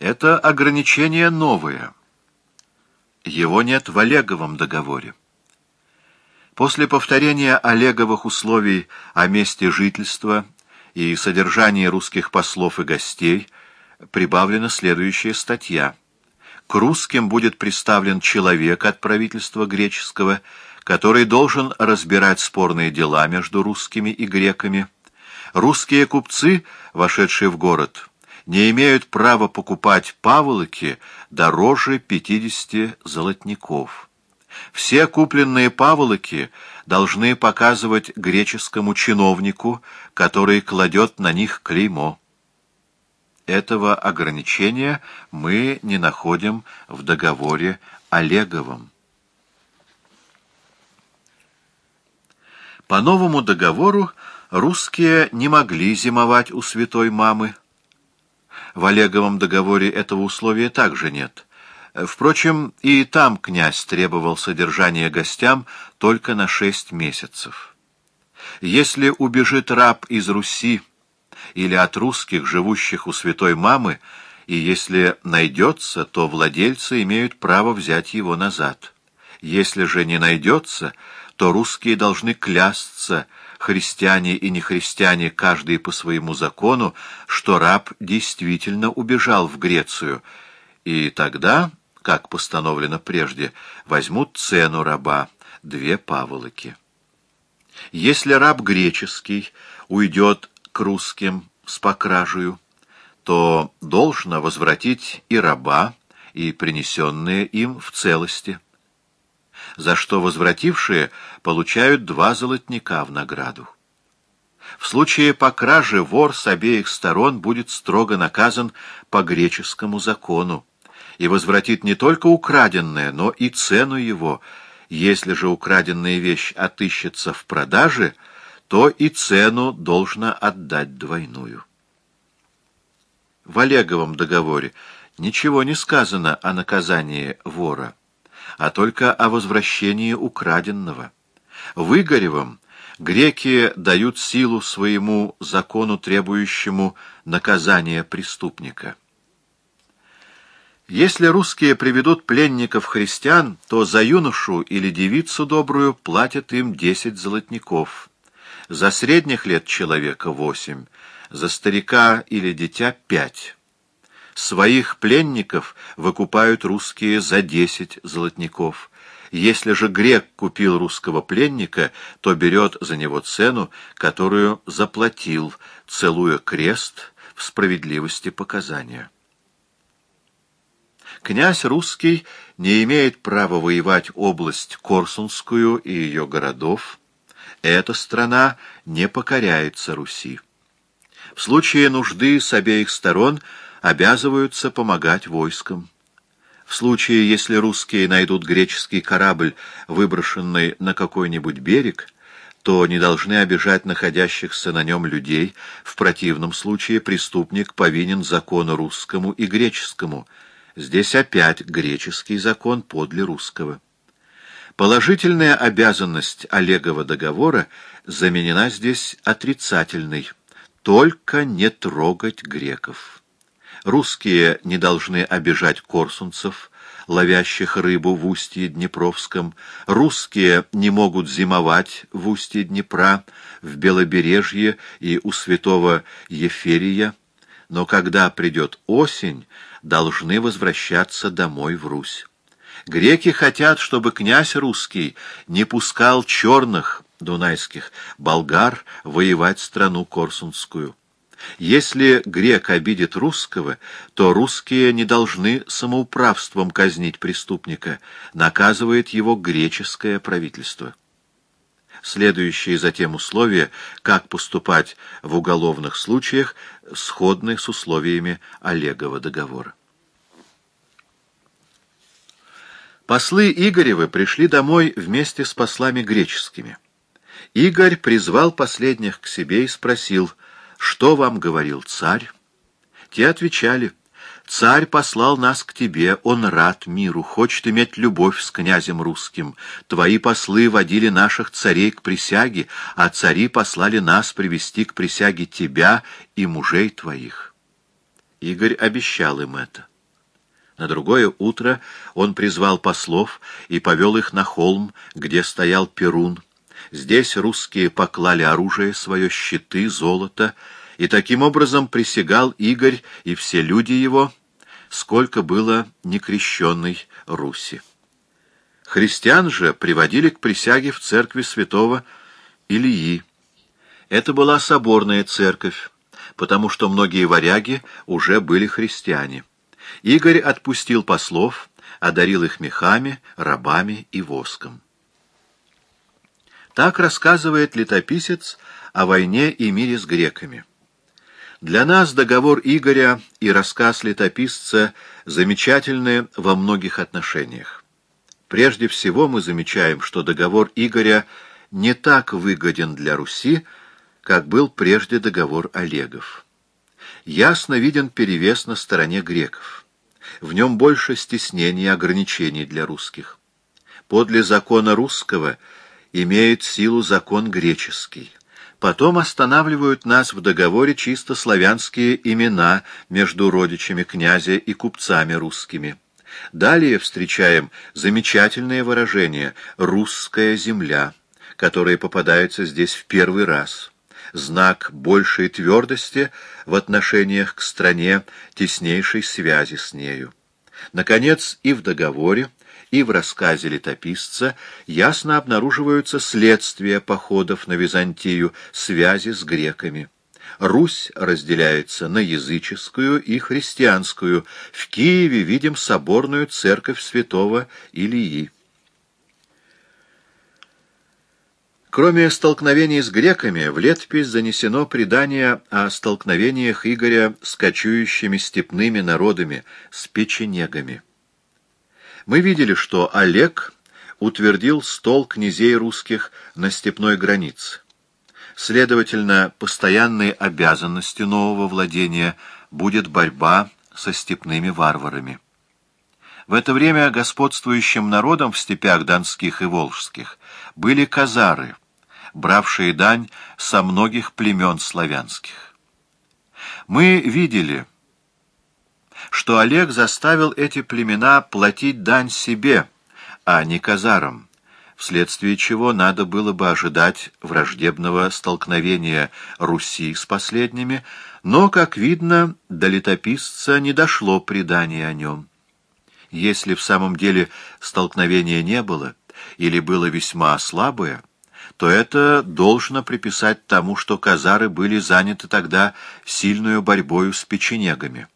Это ограничение новое. Его нет в Олеговом договоре. После повторения Олеговых условий о месте жительства и содержании русских послов и гостей прибавлена следующая статья. К русским будет представлен человек от правительства греческого, который должен разбирать спорные дела между русскими и греками. Русские купцы, вошедшие в город, не имеют права покупать паволоки дороже 50 золотников. Все купленные паволоки должны показывать греческому чиновнику, который кладет на них клеймо. Этого ограничения мы не находим в договоре Олеговом. По новому договору русские не могли зимовать у святой мамы. В Олеговом договоре этого условия также нет. Впрочем, и там князь требовал содержания гостям только на шесть месяцев. Если убежит раб из Руси или от русских, живущих у святой мамы, и если найдется, то владельцы имеют право взять его назад. Если же не найдется, то русские должны клясться, христиане и нехристиане, каждый по своему закону, что раб действительно убежал в Грецию, и тогда как постановлено прежде, возьмут цену раба, две паволоки. Если раб греческий уйдет к русским с покражею, то должно возвратить и раба, и принесенные им в целости, за что возвратившие получают два золотника в награду. В случае покражи вор с обеих сторон будет строго наказан по греческому закону, и возвратит не только украденное, но и цену его. Если же украденная вещь отыщется в продаже, то и цену должна отдать двойную. В Олеговом договоре ничего не сказано о наказании вора, а только о возвращении украденного. В Игоревом греки дают силу своему закону, требующему наказания преступника. Если русские приведут пленников-христиан, то за юношу или девицу добрую платят им десять золотников, за средних лет человека восемь, за старика или дитя пять. Своих пленников выкупают русские за десять золотников. Если же грек купил русского пленника, то берет за него цену, которую заплатил, целуя крест в справедливости показания. Князь русский не имеет права воевать область Корсунскую и ее городов. Эта страна не покоряется Руси. В случае нужды с обеих сторон обязываются помогать войскам. В случае, если русские найдут греческий корабль, выброшенный на какой-нибудь берег, то не должны обижать находящихся на нем людей, в противном случае преступник повинен закону русскому и греческому – Здесь опять греческий закон подле русского. Положительная обязанность Олегова договора заменена здесь отрицательной. Только не трогать греков. Русские не должны обижать корсунцев, ловящих рыбу в устье Днепровском. Русские не могут зимовать в устье Днепра, в Белобережье и у святого Еферия. Но когда придет осень, должны возвращаться домой в Русь. Греки хотят, чтобы князь русский не пускал черных, дунайских, болгар воевать страну корсунскую. Если грек обидит русского, то русские не должны самоуправством казнить преступника, наказывает его греческое правительство. Следующие затем условия, как поступать в уголовных случаях, сходны с условиями Олегова договора. Послы Игоревы пришли домой вместе с послами греческими. Игорь призвал последних к себе и спросил, что вам говорил царь? Те отвечали, Царь послал нас к тебе, он рад миру, хочет иметь любовь с князем русским. Твои послы водили наших царей к присяге, а цари послали нас привести к присяге тебя и мужей твоих. Игорь обещал им это. На другое утро он призвал послов и повел их на холм, где стоял Перун. Здесь русские поклали оружие свое, щиты, золото, и таким образом присягал Игорь и все люди его, сколько было некрещенной Руси. Христиан же приводили к присяге в церкви святого Илии. Это была соборная церковь, потому что многие варяги уже были христиане. Игорь отпустил послов, одарил их мехами, рабами и воском. Так рассказывает летописец о войне и мире с греками. Для нас договор Игоря и рассказ летописца замечательны во многих отношениях. Прежде всего мы замечаем, что договор Игоря не так выгоден для Руси, как был прежде договор Олегов. Ясно виден перевес на стороне греков. В нем больше стеснений и ограничений для русских. Подле закона русского имеет силу закон греческий. Потом останавливают нас в договоре чисто славянские имена между родичами князя и купцами русскими. Далее встречаем замечательное выражение «русская земля», которое попадается здесь в первый раз знак большей твердости в отношениях к стране, теснейшей связи с нею. Наконец, и в договоре, и в рассказе летописца ясно обнаруживаются следствия походов на Византию, связи с греками. Русь разделяется на языческую и христианскую. В Киеве видим соборную церковь святого Илии. Кроме столкновений с греками, в летопись занесено предание о столкновениях Игоря с кочующими степными народами, с печенегами. Мы видели, что Олег утвердил стол князей русских на степной границе. Следовательно, постоянной обязанностью нового владения будет борьба со степными варварами. В это время господствующим народом в степях донских и волжских были казары, бравшие дань со многих племен славянских. Мы видели, что Олег заставил эти племена платить дань себе, а не казарам, вследствие чего надо было бы ожидать враждебного столкновения Руси с последними, но, как видно, до летописца не дошло предание о нем. Если в самом деле столкновения не было, или было весьма слабое, то это должно приписать тому, что казары были заняты тогда сильную борьбою с печенегами.